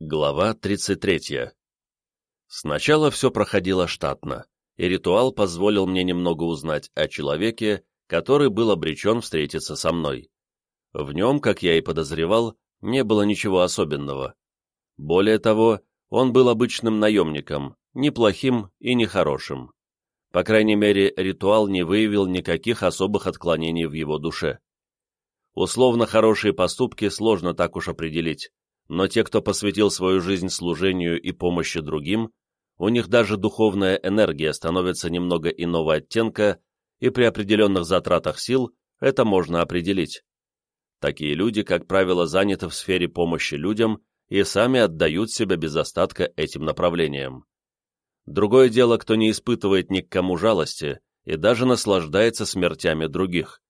Глава 33. Сначала все проходило штатно, и ритуал позволил мне немного узнать о человеке, который был обречен встретиться со мной. В нем, как я и подозревал, не было ничего особенного. Более того, он был обычным наемником, неплохим и нехорошим. По крайней мере, ритуал не выявил никаких особых отклонений в его душе. Условно хорошие поступки сложно так уж определить, но те, кто посвятил свою жизнь служению и помощи другим, у них даже духовная энергия становится немного иного оттенка, и при определенных затратах сил это можно определить. Такие люди, как правило, заняты в сфере помощи людям и сами отдают себя без остатка этим направлениям. Другое дело, кто не испытывает ни к кому жалости и даже наслаждается смертями других.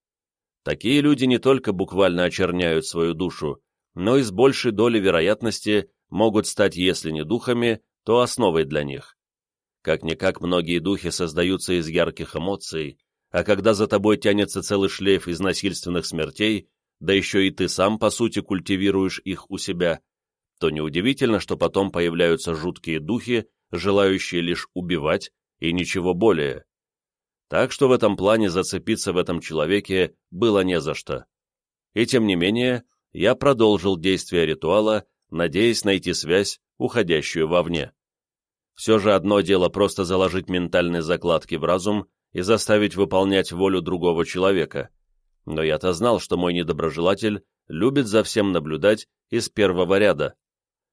Такие люди не только буквально очерняют свою душу, но и с большей долей вероятности могут стать, если не духами, то основой для них. Как-никак многие духи создаются из ярких эмоций, а когда за тобой тянется целый шлейф из насильственных смертей, да еще и ты сам, по сути, культивируешь их у себя, то неудивительно, что потом появляются жуткие духи, желающие лишь убивать и ничего более. Так что в этом плане зацепиться в этом человеке было не за что. И тем не менее, я продолжил действие ритуала, надеясь найти связь, уходящую вовне. Все же одно дело просто заложить ментальные закладки в разум и заставить выполнять волю другого человека. Но я-то знал, что мой недоброжелатель любит за всем наблюдать из первого ряда,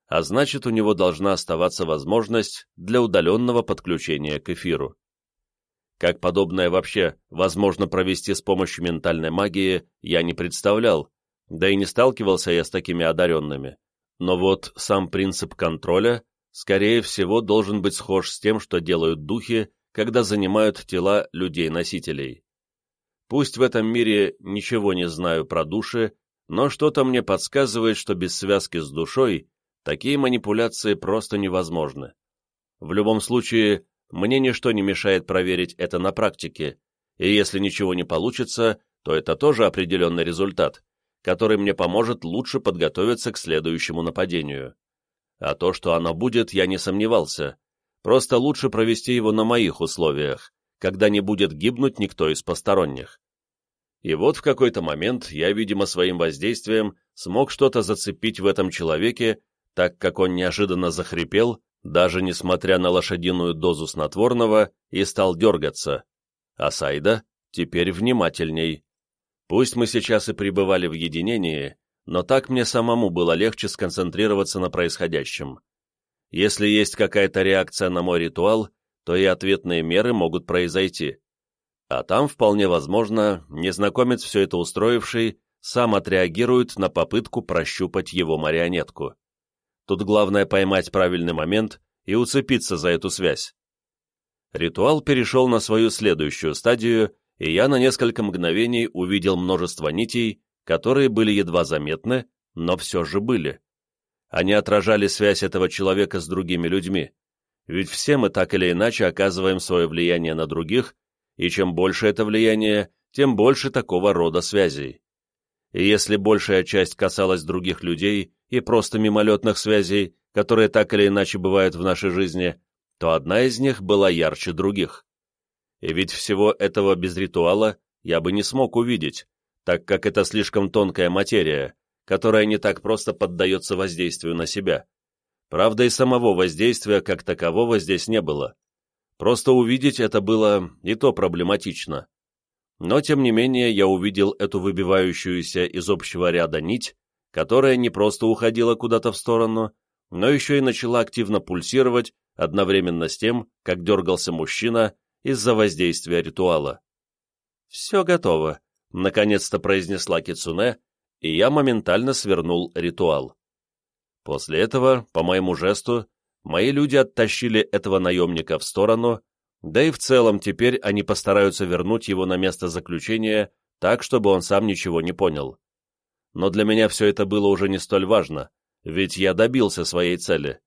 а значит, у него должна оставаться возможность для удаленного подключения к эфиру. Как подобное вообще возможно провести с помощью ментальной магии, я не представлял, да и не сталкивался я с такими одаренными. Но вот сам принцип контроля, скорее всего, должен быть схож с тем, что делают духи, когда занимают тела людей-носителей. Пусть в этом мире ничего не знаю про души, но что-то мне подсказывает, что без связки с душой такие манипуляции просто невозможны. В любом случае, мне ничто не мешает проверить это на практике, и если ничего не получится, то это тоже определенный результат, который мне поможет лучше подготовиться к следующему нападению. А то, что оно будет, я не сомневался. Просто лучше провести его на моих условиях, когда не будет гибнуть никто из посторонних. И вот в какой-то момент я, видимо, своим воздействием смог что-то зацепить в этом человеке, так как он неожиданно захрипел, даже несмотря на лошадиную дозу снотворного, и стал дергаться. А Сайда теперь внимательней. Пусть мы сейчас и пребывали в единении, но так мне самому было легче сконцентрироваться на происходящем. Если есть какая-то реакция на мой ритуал, то и ответные меры могут произойти. А там, вполне возможно, незнакомец, все это устроивший, сам отреагирует на попытку прощупать его марионетку. Тут главное поймать правильный момент и уцепиться за эту связь. Ритуал перешел на свою следующую стадию, и я на несколько мгновений увидел множество нитей, которые были едва заметны, но все же были. Они отражали связь этого человека с другими людьми, ведь все мы так или иначе оказываем свое влияние на других, и чем больше это влияние, тем больше такого рода связей. И если большая часть касалась других людей и просто мимолетных связей, которые так или иначе бывают в нашей жизни, то одна из них была ярче других. И ведь всего этого без ритуала я бы не смог увидеть, так как это слишком тонкая материя, которая не так просто поддается воздействию на себя. Правда, и самого воздействия как такового здесь не было. Просто увидеть это было и то проблематично. Но, тем не менее, я увидел эту выбивающуюся из общего ряда нить, которая не просто уходила куда-то в сторону, но еще и начала активно пульсировать одновременно с тем, как дергался мужчина, из-за воздействия ритуала. «Все готово», — наконец-то произнесла Кицуне, и я моментально свернул ритуал. После этого, по моему жесту, мои люди оттащили этого наемника в сторону, да и в целом теперь они постараются вернуть его на место заключения так, чтобы он сам ничего не понял. Но для меня все это было уже не столь важно, ведь я добился своей цели.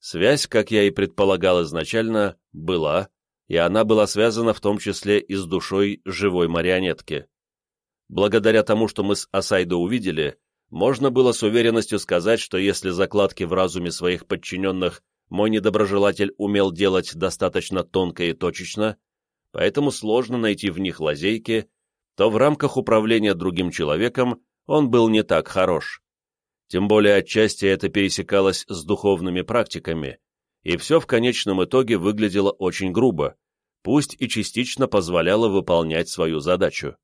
Связь, как я и предполагал изначально, была, и она была связана в том числе и с душой живой марионетки. Благодаря тому, что мы с Асайдо увидели, можно было с уверенностью сказать, что если закладки в разуме своих подчиненных мой недоброжелатель умел делать достаточно тонко и точечно, поэтому сложно найти в них лазейки, то в рамках управления другим человеком он был не так хорош. Тем более отчасти это пересекалось с духовными практиками, и все в конечном итоге выглядело очень грубо, пусть и частично позволяло выполнять свою задачу.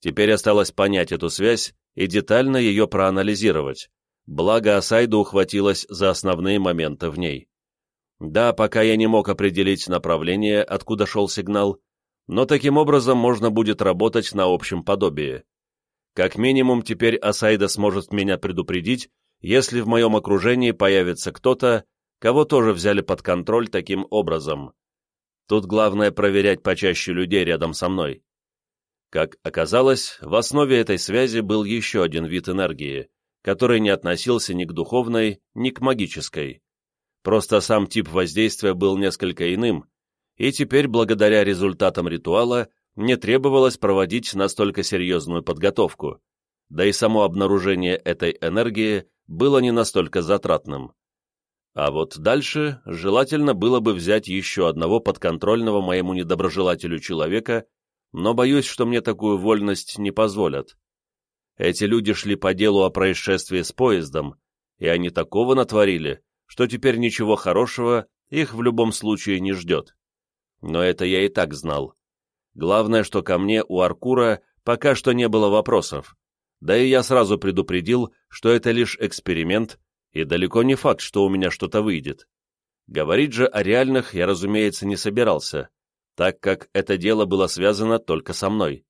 Теперь осталось понять эту связь и детально ее проанализировать, благо Асайда ухватилась за основные моменты в ней. Да, пока я не мог определить направление, откуда шел сигнал, но таким образом можно будет работать на общем подобии. Как минимум, теперь Асайда сможет меня предупредить, если в моем окружении появится кто-то, кого тоже взяли под контроль таким образом. Тут главное проверять почаще людей рядом со мной. Как оказалось, в основе этой связи был еще один вид энергии, который не относился ни к духовной, ни к магической. Просто сам тип воздействия был несколько иным, и теперь, благодаря результатам ритуала, не требовалось проводить настолько серьезную подготовку, да и само обнаружение этой энергии было не настолько затратным. А вот дальше желательно было бы взять еще одного подконтрольного моему недоброжелателю человека но боюсь, что мне такую вольность не позволят. Эти люди шли по делу о происшествии с поездом, и они такого натворили, что теперь ничего хорошего их в любом случае не ждет. Но это я и так знал. Главное, что ко мне у Аркура пока что не было вопросов, да и я сразу предупредил, что это лишь эксперимент, и далеко не факт, что у меня что-то выйдет. Говорить же о реальных я, разумеется, не собирался, так как это дело было связано только со мной.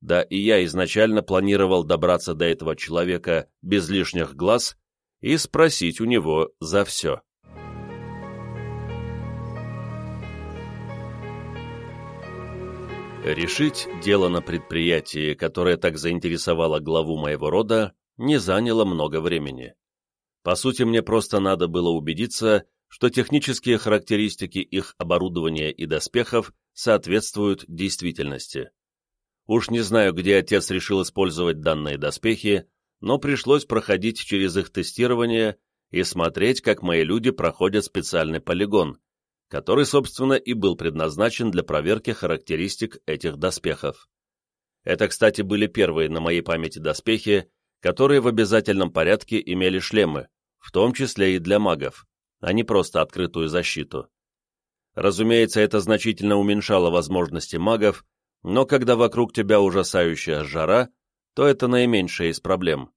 Да и я изначально планировал добраться до этого человека без лишних глаз и спросить у него за все. Решить дело на предприятии, которое так заинтересовало главу моего рода, не заняло много времени. По сути, мне просто надо было убедиться, что технические характеристики их оборудования и доспехов соответствуют действительности. Уж не знаю, где отец решил использовать данные доспехи, но пришлось проходить через их тестирование и смотреть, как мои люди проходят специальный полигон, который, собственно, и был предназначен для проверки характеристик этих доспехов. Это, кстати, были первые на моей памяти доспехи, которые в обязательном порядке имели шлемы, в том числе и для магов а не просто открытую защиту. Разумеется, это значительно уменьшало возможности магов, но когда вокруг тебя ужасающая жара, то это наименьшая из проблем.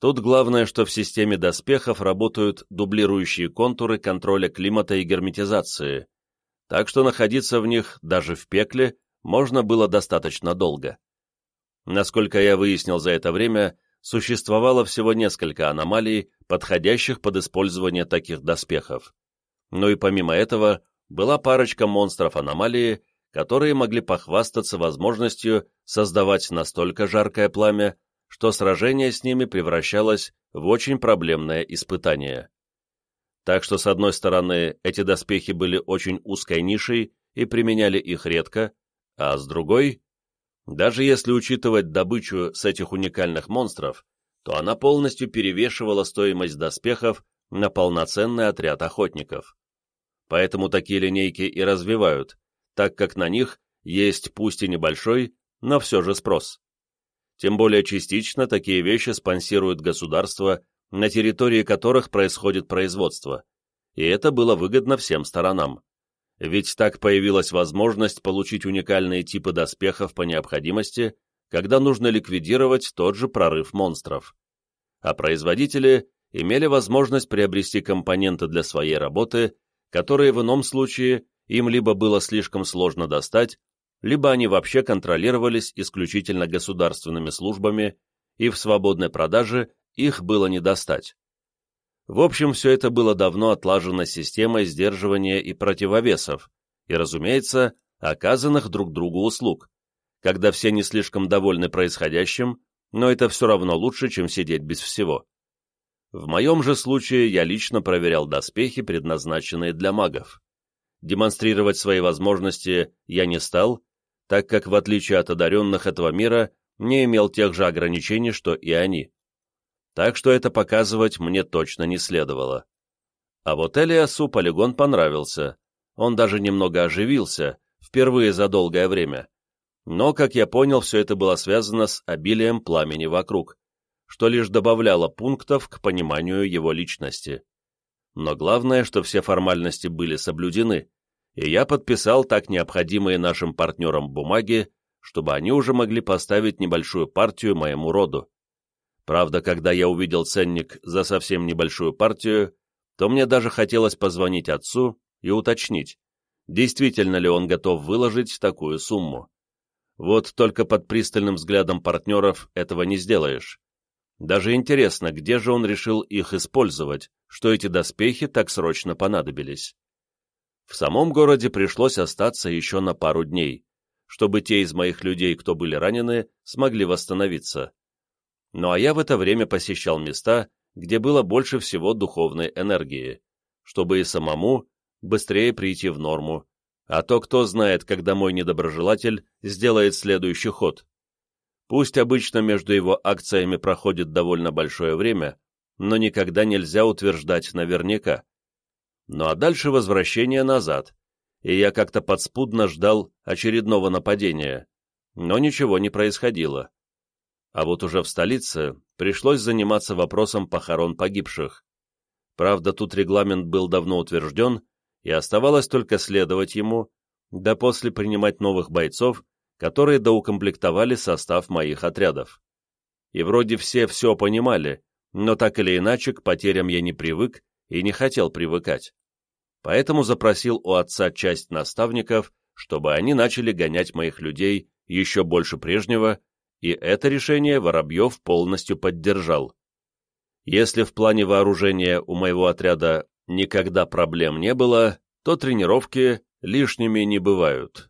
Тут главное, что в системе доспехов работают дублирующие контуры контроля климата и герметизации, так что находиться в них, даже в пекле, можно было достаточно долго. Насколько я выяснил за это время, существовало всего несколько аномалий, подходящих под использование таких доспехов. Но и помимо этого, была парочка монстров аномалии, которые могли похвастаться возможностью создавать настолько жаркое пламя, что сражение с ними превращалось в очень проблемное испытание. Так что, с одной стороны, эти доспехи были очень узкой нишей и применяли их редко, а с другой даже если учитывать добычу с этих уникальных монстров, то она полностью перевешивала стоимость доспехов на полноценный отряд охотников. Поэтому такие линейки и развивают, так как на них есть пусть и небольшой, но все же спрос. Тем более частично такие вещи спонсируют государства, на территории которых происходит производство, и это было выгодно всем сторонам ведь так появилась возможность получить уникальные типы доспехов по необходимости, когда нужно ликвидировать тот же прорыв монстров. А производители имели возможность приобрести компоненты для своей работы, которые в ином случае им либо было слишком сложно достать, либо они вообще контролировались исключительно государственными службами, и в свободной продаже их было не достать. В общем, все это было давно отлажено системой сдерживания и противовесов, и, разумеется, оказанных друг другу услуг, когда все не слишком довольны происходящим, но это все равно лучше, чем сидеть без всего. В моем же случае я лично проверял доспехи, предназначенные для магов. Демонстрировать свои возможности я не стал, так как, в отличие от одаренных этого мира, не имел тех же ограничений, что и они. Так что это показывать мне точно не следовало. А вот Элиасу полигон понравился, он даже немного оживился, впервые за долгое время. Но, как я понял, все это было связано с обилием пламени вокруг, что лишь добавляло пунктов к пониманию его личности. Но главное, что все формальности были соблюдены, и я подписал так необходимые нашим партнерам бумаги, чтобы они уже могли поставить небольшую партию моему роду. Правда, когда я увидел ценник за совсем небольшую партию, то мне даже хотелось позвонить отцу и уточнить, действительно ли он готов выложить такую сумму. Вот только под пристальным взглядом партнеров этого не сделаешь. Даже интересно, где же он решил их использовать, что эти доспехи так срочно понадобились. В самом городе пришлось остаться еще на пару дней, чтобы те из моих людей, кто были ранены, смогли восстановиться. Ну а я в это время посещал места, где было больше всего духовной энергии, чтобы и самому быстрее прийти в норму, а то кто знает, когда мой недоброжелатель сделает следующий ход. Пусть обычно между его акциями проходит довольно большое время, но никогда нельзя утверждать наверняка. Ну а дальше возвращение назад, и я как-то подспудно ждал очередного нападения, но ничего не происходило. А вот уже в столице пришлось заниматься вопросом похорон погибших. Правда, тут регламент был давно утвержден, и оставалось только следовать ему, да после принимать новых бойцов, которые доукомплектовали состав моих отрядов. И вроде все все понимали, но так или иначе к потерям я не привык и не хотел привыкать поэтому запросил у отца часть наставников, чтобы они начали гонять моих людей еще больше прежнего, и это решение Воробьев полностью поддержал. Если в плане вооружения у моего отряда никогда проблем не было, то тренировки лишними не бывают.